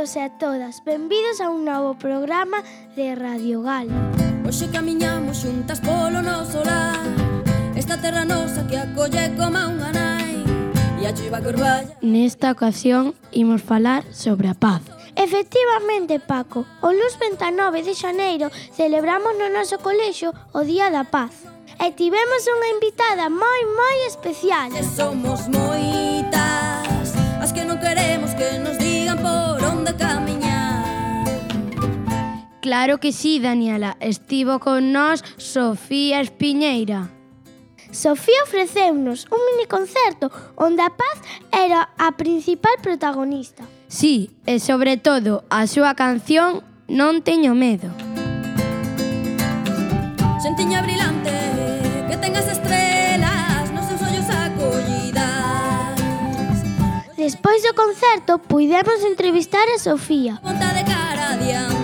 todos e a todas, benvidos a un novo programa de Radio Gal. Hoxe camiñamos xuntas polo noso lar. Esta terra nosa que acolle como unha nai. E a chuva corballa. Nesta ocasión imos falar sobre a paz. Efectivamente, Paco, o luz 29 de xaneiro celebramos no noso colexo o Día da Paz. E tivemos unha invitada moi, moi especial. E Somos moitas as que non queremos que nos Claro que sí, Daniela. Estivo con nós Sofía Espiñeira. Sofía ofreceunos un mini concerto onde a paz era a principal protagonista. Sí, e sobre todo a súa canción Non teño medo. Xentiña brilante, que tengas estrelas nos seus ollos acollidas. Despois do concerto, puidemos entrevistar a Sofía. Ponta de cara adiante.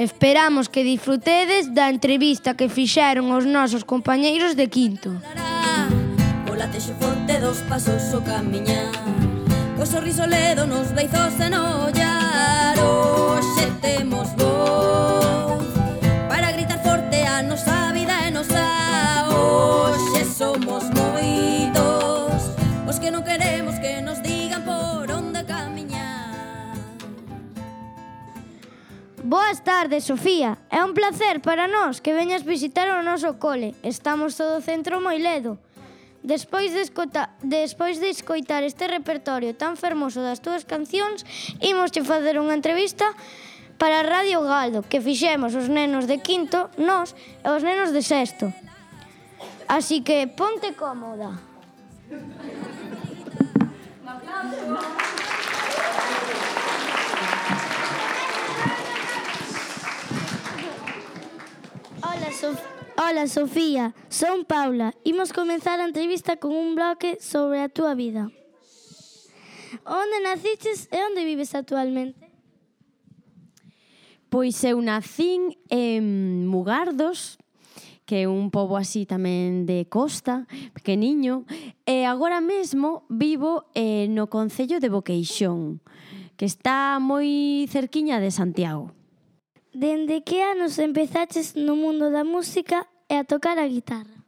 Esperamos que disfrutedes da entrevista que fixeron os nosos compañeiros de quinto. Pola texo forte dos pasos o camiñar Co sorriso ledo nos beizos e no ollar Oxe temos voz Boas tardes, Sofía. É un placer para nós que veñas visitar o noso cole. Estamos todo o centro moi ledo. Despois de, escota, despois de escoitar este repertorio tan fermoso das túas cancións, imos te facer unha entrevista para Radio Galdo, que fixemos os nenos de quinto, nós e os nenos de sexto. Así que ponte cómoda. Un aplauso. Hola, Sof Hola Sofía, son Paula. Imos comenzar a entrevista con un bloque sobre a túa vida. Onde naciches e onde vives actualmente? Pois eu nacín en Mugardos, que é un pobo así tamén de costa, pequeniño, e agora mesmo vivo eh, no Concello de Boqueixón, que está moi cerquiña de Santiago. Dende que anos empezaches no mundo da música e a tocar a guitarra?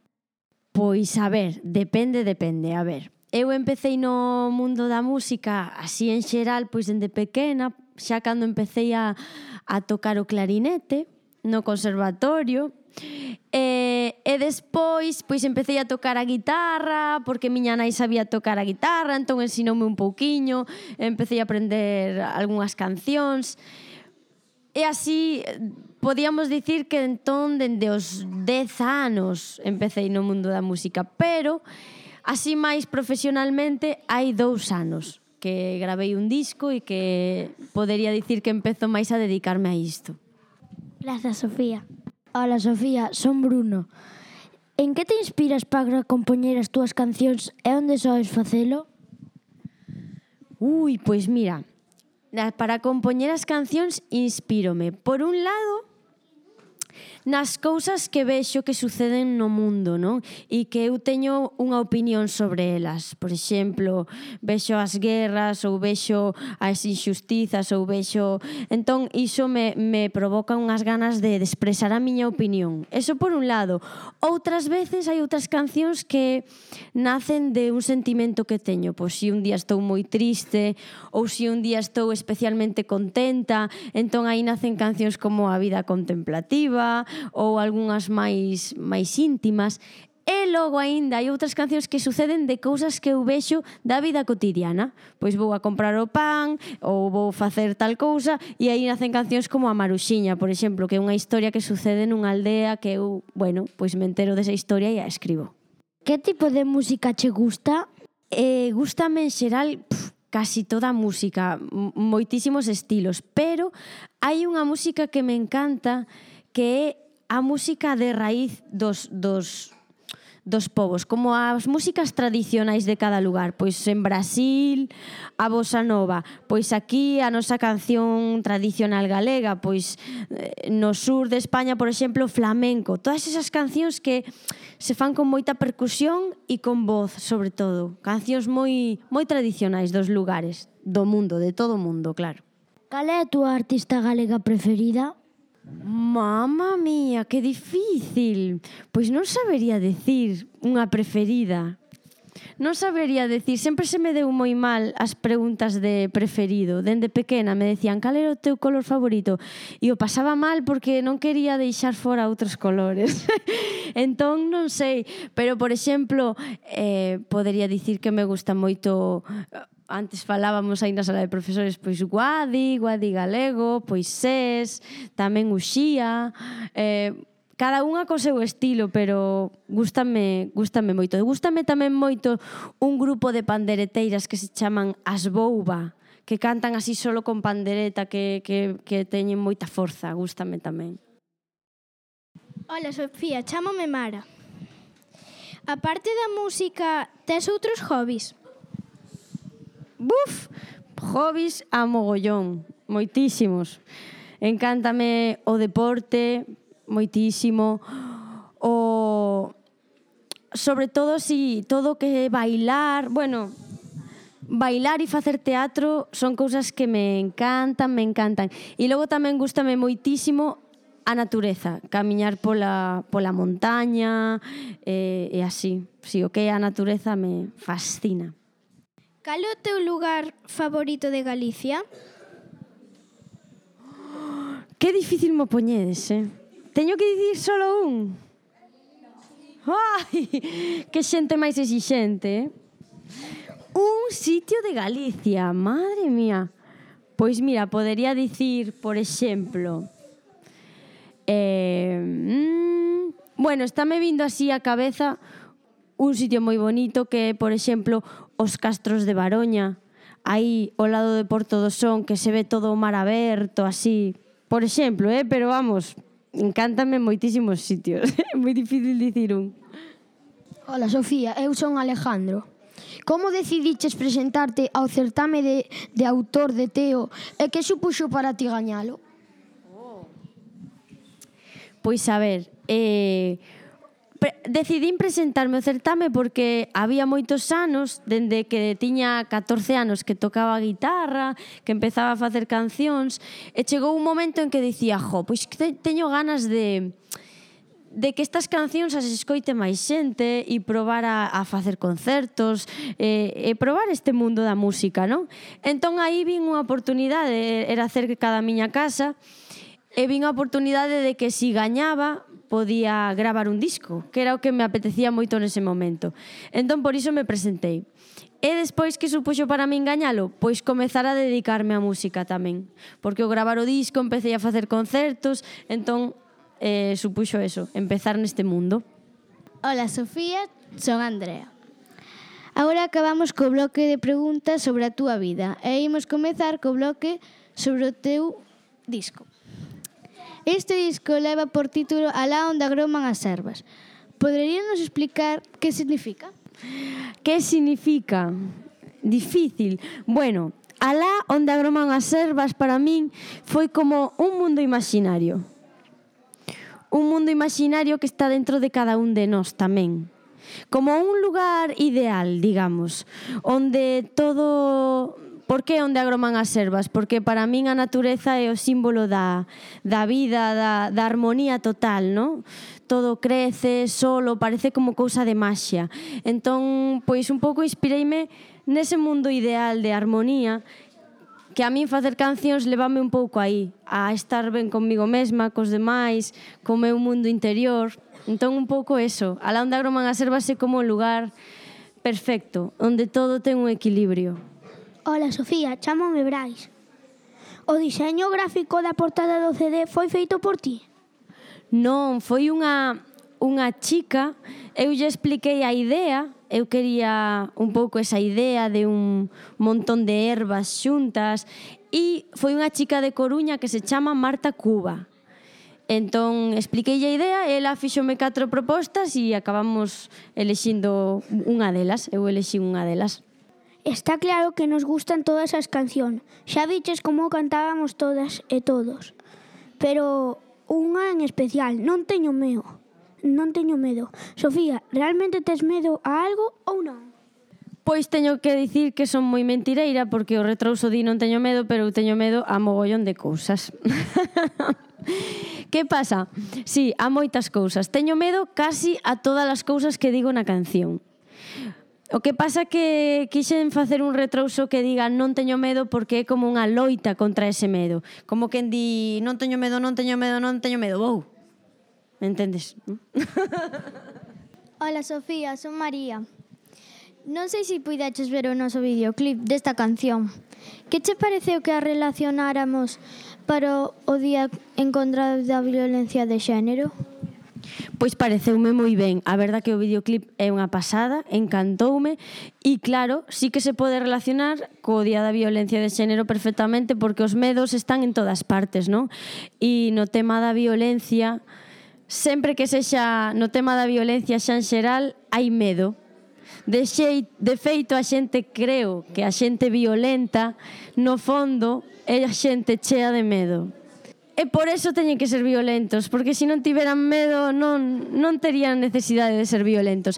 Pois, a ver, depende, depende, a ver. Eu empecé no mundo da música así en xeral, pois dende pequena, xa cando empecé a, a tocar o clarinete no conservatorio, E, e despois, pois empecé a tocar a guitarra, porque miña nai sabía tocar a guitarra, entón ensinoume un pouquiño, empecé a aprender algunhas cancións. E así podíamos dicir que entón dende os 10 anos empecéi no mundo da música, pero así máis profesionalmente hai dous anos que gravei un disco e que podería dicir que empezo máis a dedicarme a isto. Grazas, Sofía. Hola, Sofía, son Bruno. En que te inspiras para compoñer as túas cancións e onde sois facelo? Ui, pois mira, para compoñer as cancións inspírome, por un lado, nas cousas que vexo que suceden no mundo, non? E que eu teño unha opinión sobre elas. Por exemplo, vexo as guerras ou vexo as injustizas ou vexo... Entón, iso me, me provoca unhas ganas de, de expresar a miña opinión. Eso por un lado. Outras veces hai outras cancións que nacen de un sentimento que teño. Pois si un día estou moi triste ou si un día estou especialmente contenta, entón aí nacen cancións como A vida contemplativa, ou algunhas máis máis íntimas E logo aínda hai outras cancións que suceden de cousas que eu vexo da vida cotidiana. Pois vou a comprar o pan ou vou facer tal cousa e aí nacen cancións como a Maruxiña, por exemplo, que é unha historia que sucede nunha aldea que eu, bueno, pois me entero desa historia e a escribo. Que tipo de música che gusta? Eh, gustame en xeral pff, casi toda a música, moitísimos estilos, pero hai unha música que me encanta que é a música de raíz dos, dos, dos povos, como as músicas tradicionais de cada lugar, pois en Brasil a bossa nova, pois aquí a nosa canción tradicional galega, pois eh, no sur de España, por exemplo, flamenco, todas esas cancións que se fan con moita percusión e con voz, sobre todo, cancións moi moi tradicionais dos lugares, do mundo, de todo o mundo, claro. Cal é a túa artista galega preferida? Mamma mía, que difícil. Pois non sabería decir unha preferida. Non sabería decir, sempre se me deu moi mal as preguntas de preferido. Dende pequena me decían, cal era o teu color favorito? E o pasaba mal porque non quería deixar fora outros colores. entón, non sei, pero, por exemplo, eh, podería dicir que me gusta moito antes falábamos aí na sala de profesores pois Guadi, Guadi Galego, pois SES, tamén Uxía, eh, cada unha co seu estilo, pero gústame, gústame moito. E gústame tamén moito un grupo de pandereteiras que se chaman As Bouba, que cantan así solo con pandereta, que, que, que teñen moita forza, gústame tamén. Ola, Sofía, chámame Mara. A parte da música, tes outros hobbies? buf, hobbies a mogollón, moitísimos. Encántame o deporte, moitísimo, o sobre todo si todo que bailar, bueno, bailar e facer teatro son cousas que me encantan, me encantan. E logo tamén gustame moitísimo a natureza, camiñar pola, pola montaña eh, e así. Si, o que a natureza me fascina. Cal é o teu lugar favorito de Galicia? Que difícil mo poñedes, eh? Teño que dicir solo un. Ai, que xente máis exixente, eh? Un sitio de Galicia, madre mía. Pois mira, podería dicir, por exemplo, eh, mm, bueno, estáme vindo así a cabeza un sitio moi bonito que, por exemplo, os castros de Baroña, aí ao lado de Porto do Son que se ve todo o mar aberto, así, por exemplo, eh? pero vamos, encántame moitísimos sitios, é moi difícil dicir un. Ola, Sofía, eu son Alejandro. Como decidiches presentarte ao certame de, de autor de Teo e que supuxo para ti gañalo? Oh. Pois a ver, eh, pre decidín presentarme ao certame porque había moitos anos, dende que tiña 14 anos que tocaba guitarra, que empezaba a facer cancións, e chegou un momento en que dicía, jo, pois te teño ganas de de que estas cancións as escoite máis xente e probar a, a facer concertos e, e probar este mundo da música, non? Entón aí vin unha oportunidade, era cerca da miña casa, e vin a oportunidade de que si gañaba podía gravar un disco, que era o que me apetecía moito nese momento. Entón, por iso me presentei. E despois que supuxo para min gañalo? Pois comezar a dedicarme á música tamén. Porque o gravar o disco, empecé a facer concertos, entón eh, supuxo eso, empezar neste mundo. Ola, Sofía, son Andrea. Agora acabamos co bloque de preguntas sobre a túa vida e imos comezar co bloque sobre o teu disco. Este disco leva por título Alá onde agroman as ervas. Poderíanos explicar que significa? Que significa? Difícil. Bueno, alá onde agroman as ervas para min foi como un mundo imaginario. Un mundo imaginario que está dentro de cada un de nós tamén. Como un lugar ideal, digamos, onde todo Por que onde agroman as ervas? Porque para min a natureza é o símbolo da, da vida, da, da armonía total, non? Todo crece, solo, parece como cousa de maxia. Entón, pois un pouco inspireime nese mundo ideal de armonía que a min facer cancións levame un pouco aí, a estar ben comigo mesma, cos demais, co meu mundo interior. Entón, un pouco eso. A la agroman as ervas é como o lugar perfecto, onde todo ten un equilibrio. Ola, Sofía, chámome Brais. O diseño gráfico da portada do CD foi feito por ti? Non, foi unha, unha chica, eu lle expliquei a idea, eu quería un pouco esa idea de un montón de ervas xuntas e foi unha chica de Coruña que se chama Marta Cuba. Entón, expliquei a idea, ela fixome catro propostas e acabamos elexindo unha delas, eu elexi unha delas. Está claro que nos gustan todas as cancións. Xa viches como cantábamos todas e todos. Pero unha en especial, non teño medo. Non teño medo. Sofía, realmente tes medo a algo ou non? Pois teño que dicir que son moi mentireira porque o retrouso di non teño medo, pero eu teño medo a mogollón de cousas. que pasa? Si, sí, a moitas cousas. Teño medo casi a todas as cousas que digo na canción. O que pasa que quixen facer un retrouso que diga non teño medo porque é como unha loita contra ese medo. Como quen di non teño medo, non teño medo, non teño medo, vou. Entendes? Hola Sofía, son María. Non sei se puidaches ver o noso videoclip desta canción. Que che pareceu que a relacionáramos para o Día en contra da Violencia de Xénero? Pois pareceume moi ben. A verdad que o videoclip é unha pasada, encantoume e claro, sí que se pode relacionar co Día da Violencia de Xénero perfectamente porque os medos están en todas partes, non? E no tema da violencia, sempre que sexa no tema da violencia xa en xeral, hai medo. De, xeit, de feito, a xente creo que a xente violenta, no fondo, é a xente chea de medo. E por eso teñen que ser violentos, porque se non tiveran medo non, non terían necesidade de ser violentos.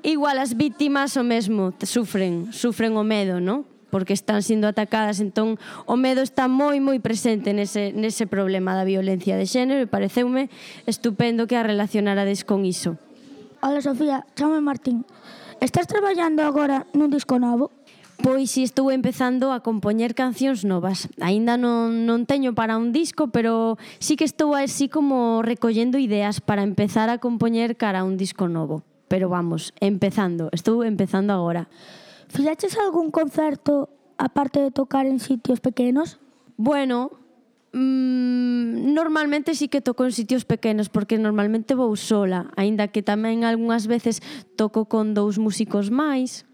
Igual as vítimas o mesmo, sufren, sufren o medo, non? porque están sendo atacadas, entón o medo está moi moi presente nese, nese problema da violencia de xénero e pareceume estupendo que a relacionarades con iso. Ola Sofía, chame Martín. Estás traballando agora nun disco novo? Pois si estou empezando a compoñer cancións novas. Aínda non, non teño para un disco, pero sí que estou así como recollendo ideas para empezar a compoñer cara a un disco novo. Pero vamos, empezando, estou empezando agora. Fixaches algún concerto aparte de tocar en sitios pequenos? Bueno, mm, normalmente sí que toco en sitios pequenos porque normalmente vou sola, aínda que tamén algunhas veces toco con dous músicos máis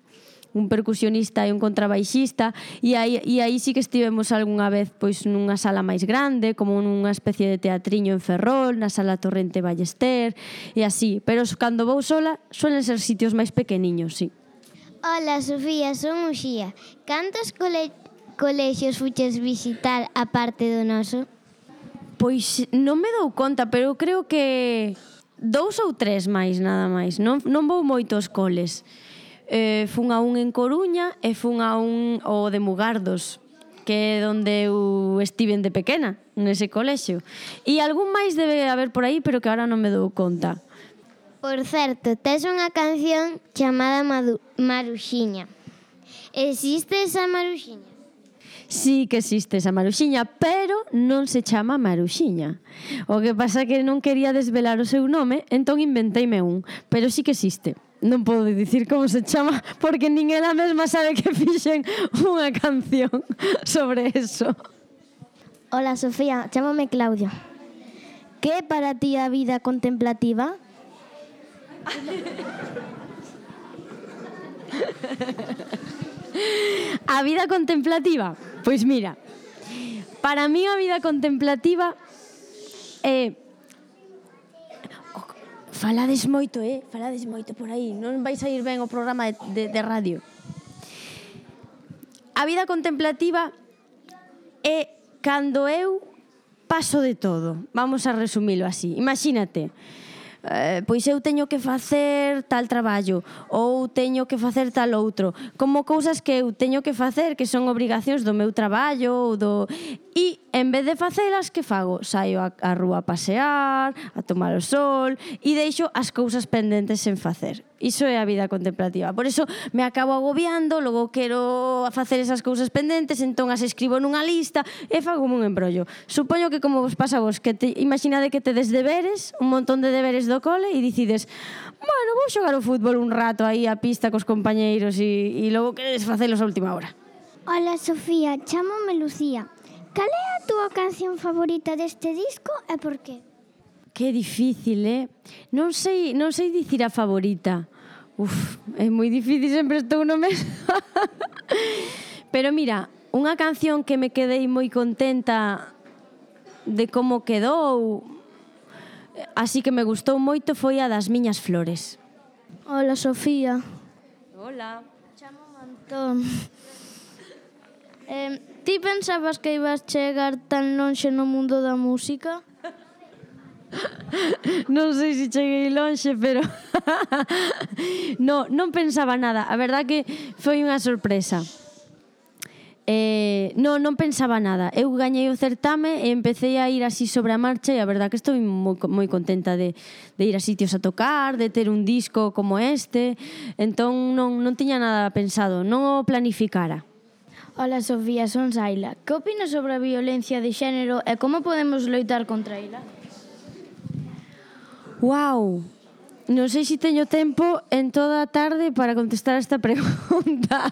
un percusionista e un contrabaixista e aí, e aí sí que estivemos algunha vez pois nunha sala máis grande como nunha especie de teatriño en Ferrol na sala Torrente Ballester e así, pero cando vou sola suelen ser sitios máis pequeniños, sí Ola, Sofía, son Uxía. Cantos cole colexios fuches visitar a parte do noso? Pois non me dou conta, pero creo que dous ou tres máis, nada máis. Non, non vou moitos coles eh, fun a un en Coruña e fun a un o de Mugardos que é onde eu estiven de pequena nese colexio e algún máis debe haber por aí pero que ahora non me dou conta Por certo, tes unha canción chamada Madu Maruxiña Existe esa Maruxiña? sí que existe esa maruxiña, pero non se chama maruxiña. O que pasa que non quería desvelar o seu nome, entón inventeime un, pero sí que existe non podo dicir como se chama porque nin ela mesma sabe que fixen unha canción sobre eso. Hola, Sofía, chámame Claudio. Que é para ti a vida contemplativa? A vida contemplativa? Pois mira, para mí a vida contemplativa é Falades moito, eh? Falades moito por aí. Non vai ir ben o programa de, de, de radio. A vida contemplativa é cando eu paso de todo. Vamos a resumilo así. Imagínate. Imagínate eh, pois eu teño que facer tal traballo ou teño que facer tal outro, como cousas que eu teño que facer que son obrigacións do meu traballo ou do e en vez de facelas que fago, saio a, a rúa a pasear, a tomar o sol e deixo as cousas pendentes sen facer. Iso é a vida contemplativa. Por eso me acabo agobiando, logo quero facer esas cousas pendentes, entón as escribo nunha lista e fago un embrollo. Supoño que como vos pasa vos, que te, imaginade que tedes deberes, un montón de deberes do cole e dicides, bueno, vou xogar o fútbol un rato aí a pista cos compañeiros e, e logo queredes facelos a última hora. Ola, Sofía, chamome Lucía. Cal é a túa canción favorita deste disco e por que? Que difícil, eh? Non sei, non sei dicir a favorita. Uf, é moi difícil, sempre estou no mesmo. Pero mira, unha canción que me quedei moi contenta de como quedou, así que me gustou moito foi a das miñas flores. Hola, Sofía. Hola. Chamo Antón. Eh, ti pensabas que ibas chegar tan lonxe no mundo da música? non sei se cheguei lonxe, pero no, non pensaba nada. A verdad que foi unha sorpresa. Eh, non, non pensaba nada. Eu gañei o certame e empecé a ir así sobre a marcha e a verdad que estou moi, moi contenta de, de ir a sitios a tocar, de ter un disco como este. Entón non, non tiña nada pensado, non o planificara. Ola, Sofía, son Saila. Que opinas sobre a violencia de xénero e como podemos loitar contra ela? Wow. Non sei se teño tempo en toda a tarde para contestar esta pregunta.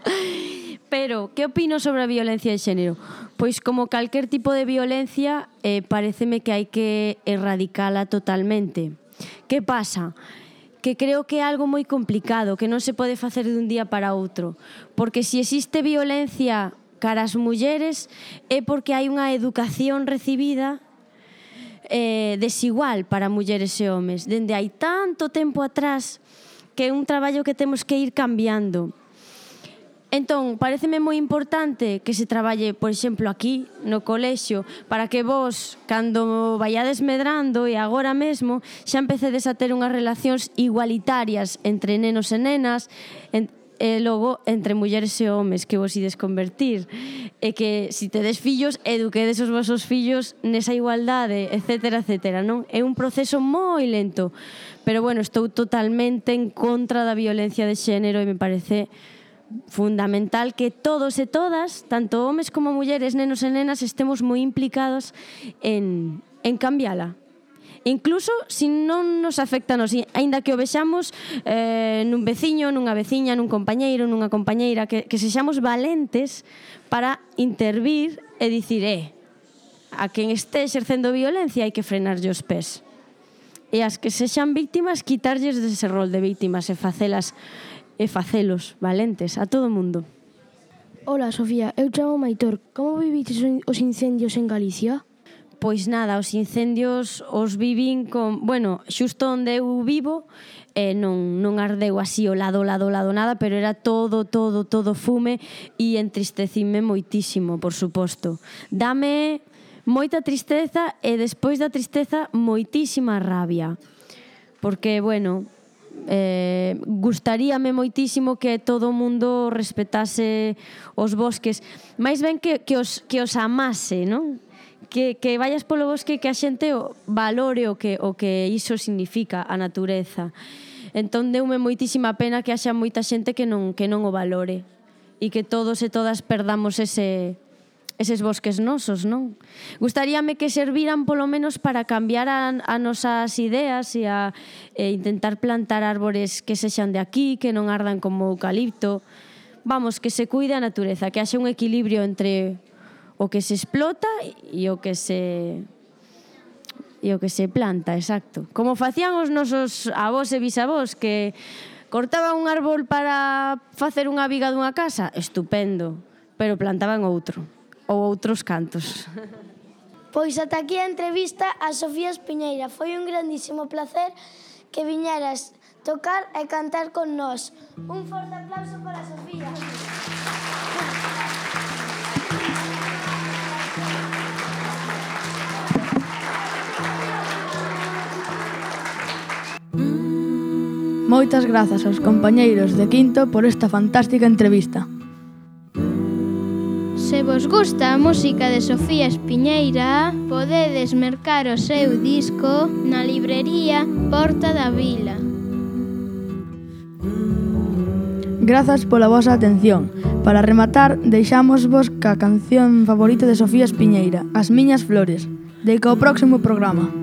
Pero, que opino sobre a violencia de xénero? Pois como calquer tipo de violencia, eh, pareceme que hai que erradicala totalmente. Que pasa? Que creo que é algo moi complicado, que non se pode facer dun día para outro. Porque se existe violencia cara as mulleres é porque hai unha educación recibida eh, desigual para mulleres e homes. Dende hai tanto tempo atrás que é un traballo que temos que ir cambiando. Entón, pareceme moi importante que se traballe, por exemplo, aquí, no colexio, para que vos, cando vayades medrando e agora mesmo, xa empecedes a ter unhas relacións igualitarias entre nenos e nenas, en, e logo entre mulleres e homes que vos ides convertir e que se si tedes fillos, eduquedes os vosos fillos nesa igualdade, etc, etc, non? É un proceso moi lento, pero bueno, estou totalmente en contra da violencia de xénero e me parece fundamental que todos e todas, tanto homes como mulleres, nenos e nenas, estemos moi implicados en, en cambiala, incluso se non nos afecta nos, aínda que o vexamos eh, nun veciño, nunha veciña, nun compañeiro, nunha compañeira, que, que sexamos valentes para intervir e dicir, eh, a quen este exercendo violencia hai que frenarlle os pés. E as que sexan víctimas, quitarlles dese rol de víctimas e facelas e facelos valentes a todo o mundo. Ola, Sofía, eu chamo Maitor. Como vivites os incendios en Galicia? Pois nada, os incendios os vivín con, bueno, xusto onde eu vivo, eh, non, non ardeu así o lado, lado, lado, nada, pero era todo, todo, todo fume e entristecime moitísimo, por suposto. Dame moita tristeza e despois da tristeza moitísima rabia. Porque, bueno, eh, gustaríame moitísimo que todo o mundo respetase os bosques, máis ben que, que, os, que os amase, non? que, que vayas polo bosque que a xente valore o que, o que iso significa a natureza. Entón deume moitísima pena que haxa moita xente que non, que non o valore e que todos e todas perdamos ese, eses bosques nosos, non? Gustaríame que serviran polo menos para cambiar a, a nosas ideas e a e intentar plantar árbores que sexan de aquí, que non ardan como eucalipto. Vamos, que se cuide a natureza, que haxe un equilibrio entre o que se explota e o que se e o que se planta, exacto. Como facían os nosos avós e bisavós que cortaban un árbol para facer unha viga dunha casa, estupendo, pero plantaban outro ou outros cantos. Pois ata aquí a entrevista a Sofía Espiñeira. Foi un grandísimo placer que viñeras tocar e cantar con nós. Un forte aplauso para Sofía. moitas grazas aos compañeiros de Quinto por esta fantástica entrevista. Se vos gusta a música de Sofía Espiñeira, podedes mercar o seu disco na librería Porta da Vila. Grazas pola vosa atención. Para rematar, deixamos vos ca canción favorita de Sofía Espiñeira, As miñas flores. Deica o próximo programa.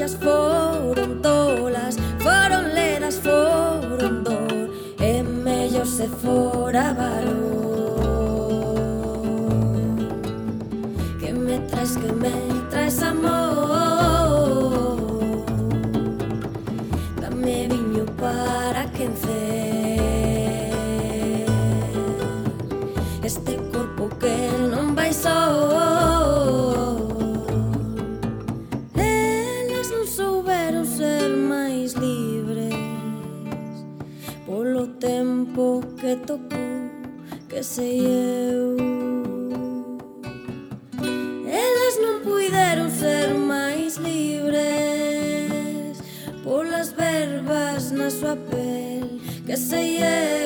bruxas foron tolas Foron ledas, foron dor. E mellor se fora varón Que me traes, que me traes amor. sobre su que sei eu.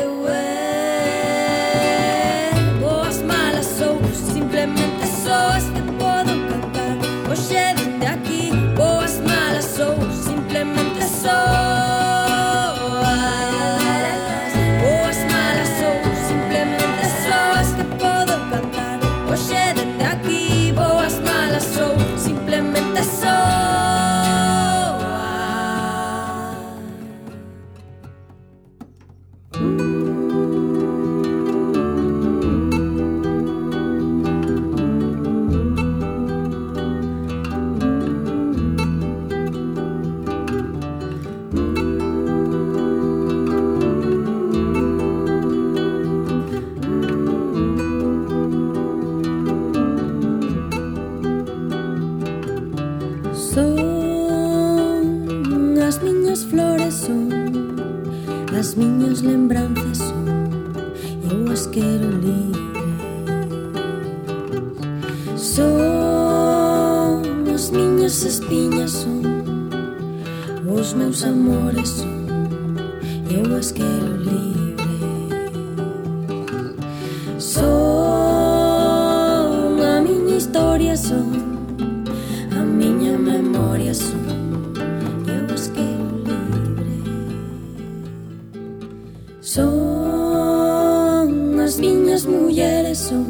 mulleres son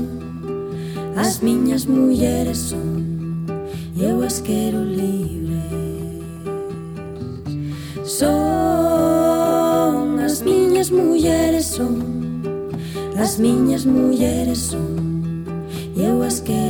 As miñas mulleres son E eu as quero libres. Son As miñas mulleres son As miñas mulleres son E eu as quero